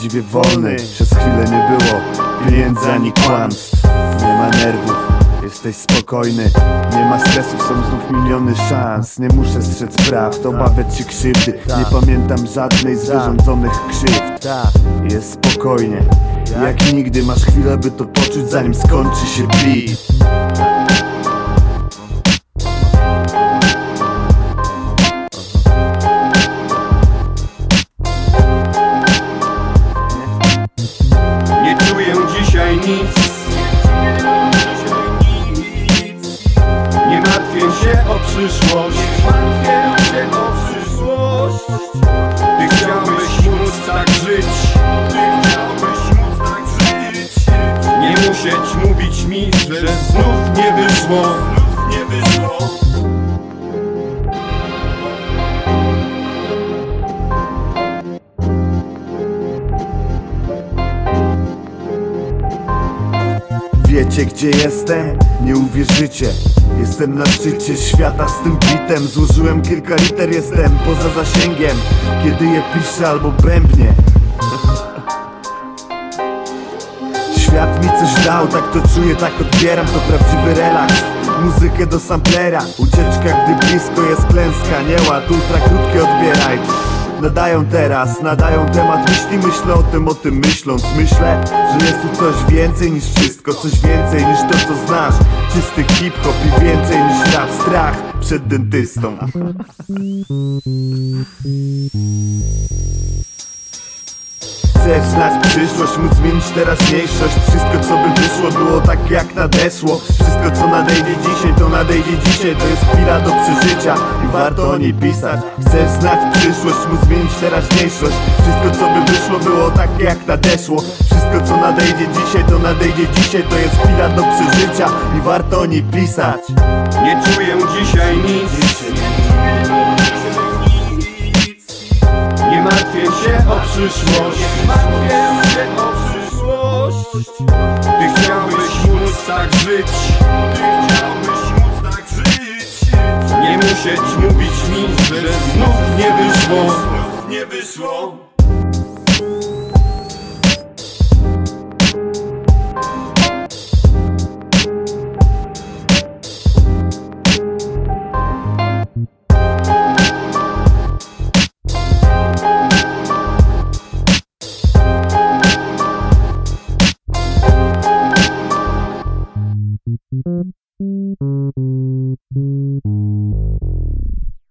prawdziwie wolny. Przez chwilę nie było pieniędzy ani kłamstw. Nie ma nerwów, jesteś spokojny. Nie ma stresu, są znów miliony szans. Nie muszę strzec prawd, obawiać się krzywdy. Nie pamiętam żadnej z wyrządzonych krzywd. Jest spokojnie. Jak nigdy masz chwilę, by to poczuć zanim skończy się beat dzisiaj nic. Nie martwię się o przyszłość. Ty chciałbyś móc tak żyć. Nie musieć mówić mi, że znów nie wyszło Wiecie gdzie jestem? Nie uwierzycie. Jestem na szczycie świata z tym bitem. Złożyłem kilka liter, jestem poza zasięgiem. Kiedy je piszę albo bębnie. Świat mi coś dał, tak to czuję, tak odbieram. To prawdziwy relaks. Muzykę do samplera. Ucieczka, gdy blisko jest klęska. Nie ład, ultra krótkie odbieraj Nadają teraz, nadają temat Myśli, myślę o tym, o tym myśląc. Myślę, że jest tu coś więcej niż wszystko Coś więcej niż to, co znasz. Czysty hip-hop i więcej niż rap Strach przed dentystą. Chcesz znać przyszłość, móc zmienić teraźniejszość. Wszystko co by wyszło było tak jak nadeszło. Wszystko co nadejdzie dzisiaj nadejdzie dzisiaj To jest chwila do przeżycia i warto o niej pisać. Chcesz znać przyszłość, móc zmienić teraźniejszość. Wszystko co by wyszło było tak jak nadeszło. Wszystko co nadejdzie dzisiaj to nadejdzie dzisiaj. To jest chwila do przeżycia i warto o niej pisać. Nie czuję dzisiaj nic. Nie martwię się o przyszłość. Ty chciałbyś móc tak żyć znów nie wyszło